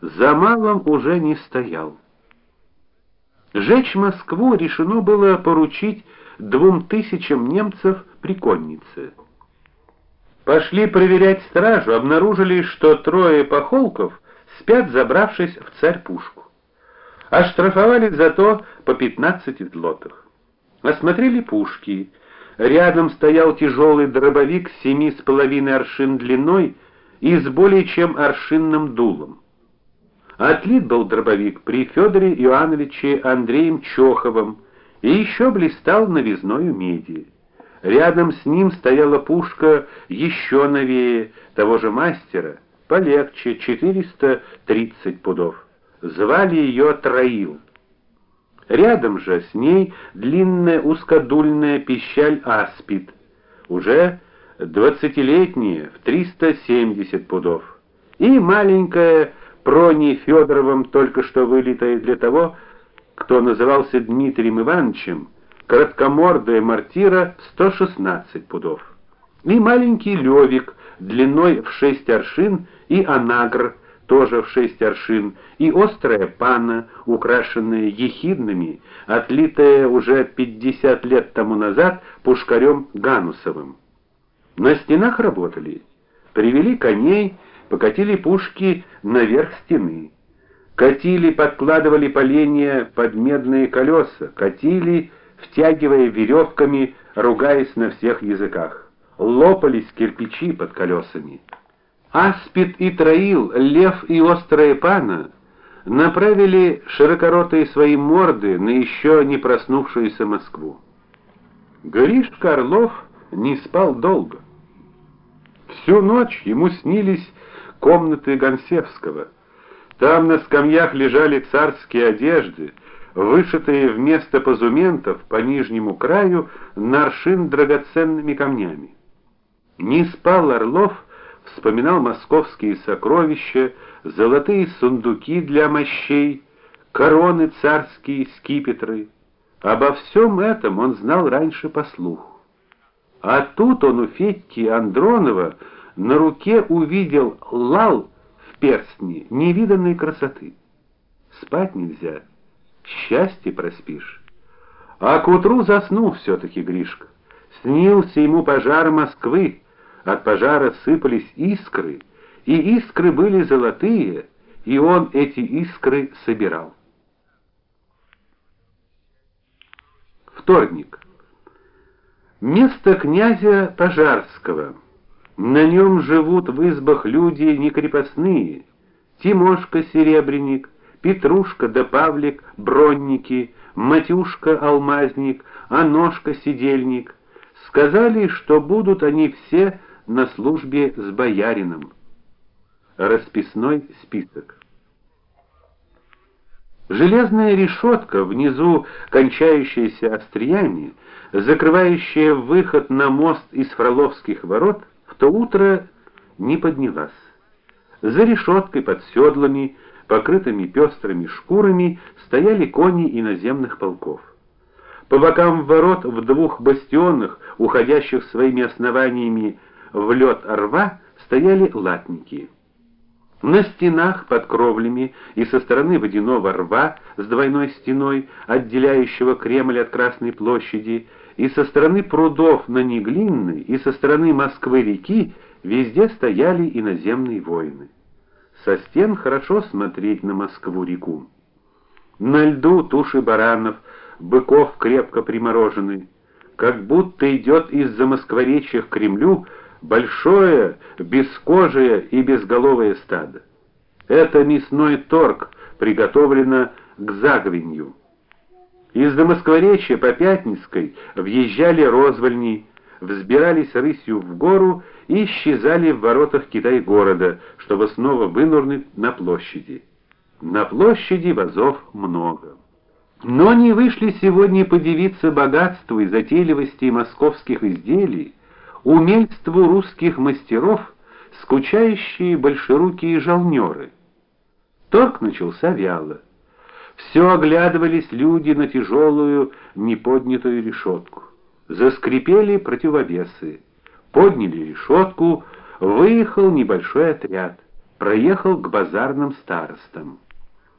за малым уже не стоял. Жечь Москву решено было поручить двум тысячам немцев при коннице. Пошли проверять стражу, обнаружили, что трое похолков спят, забравшись в царь-пушку. Оштрафовали за то по 15 злотых. Осмотрели пушки. Рядом стоял тяжелый дробовик семи с половиной аршин длиной и с более чем аршинным дулом. Отлит был дробовик при Федоре Иоанновиче Андреем Чоховым и еще блистал новизною меди. Рядом с ним стояла пушка еще новее того же мастера, полегче, 430 пудов. Звали ее Троил. Рядом же с ней длинная узкодульная пищаль Аспид, уже двадцатилетняя, в 370 пудов. И маленькая Прони Федоровым только что вылитая для того, кто назывался Дмитрием Ивановичем, короткомордая мортира 116 пудов. И маленький левик длиной в 6 аршин и анагр тоже в 6 аршин, и острая пана, украшенная ехидными, отлитая уже 50 лет тому назад пушкарем Ганусовым. На стенах работали. Привели коней покатили пушки наверх стены. Катили, подкладывали поленья под медные колеса, катили, втягивая веревками, ругаясь на всех языках. Лопались кирпичи под колесами. Аспид и Троил, Лев и Острая Пана направили широкоротые свои морды на еще не проснувшуюся Москву. Гришка Орлов не спал долго. Всю ночь ему снились комнаты Гонсевского. Там на скамьях лежали царские одежды, вышитые вместо позументов по нижнему краю наршин драгоценными камнями. Не спал Орлов, вспоминал московские сокровища, золотые сундуки для мощей, короны царские, скипетры. Обо всем этом он знал раньше по слуху. А тут он у Федьки Андронова на руке увидел лал в перстне невиданной красоты. Спать нельзя, счастье проспишь. А к утру заснул все таки Гришка. Снился ему пожар Москвы, от пожара сыпались искры, и искры были золотые, и он эти искры собирал. Вторник. Место князя Пожарского. На нем живут в избах люди не крепостные. Тимошка Серебряник, Петрушка да Павлик Бронники, Матюшка Алмазник, Аношка Сидельник. Сказали, что будут они все на службе с боярином. Расписной список. Железная решетка, внизу кончающаяся остриями, закрывающая выход на мост из Фроловских ворот, то утро не поднялась. За решеткой под седлами, покрытыми пестрыми шкурами, стояли кони иноземных полков. По бокам ворот в двух бастионах, уходящих своими основаниями в лед рва, стояли латники. На стенах под кровлями и со стороны водяного рва с двойной стеной, отделяющего Кремль от Красной площади, и со стороны прудов на Неглинной, и со стороны Москвы-реки везде стояли иноземные воины. Со стен хорошо смотреть на Москву-реку. На льду туши баранов, быков крепко приморожены, как будто идет из-за Москворечья к Кремлю большое, бескожее и безголовое стадо. Это мясной торг, приготовлено к заговенью. Из-за Москворечья по Пятницкой въезжали розвольни, взбирались рысью в гору и исчезали в воротах Китай-города, чтобы снова вынырнуть на площади. На площади вазов много. Но не вышли сегодня подивиться богатству и затейливости московских изделий, умельству русских мастеров, скучающие большерукие жалнеры. Торг начался вяло. Все оглядывались люди на тяжелую неподнятую решетку. Заскрипели противовесы. Подняли решетку, выехал небольшой отряд. проехал к базарным старостам.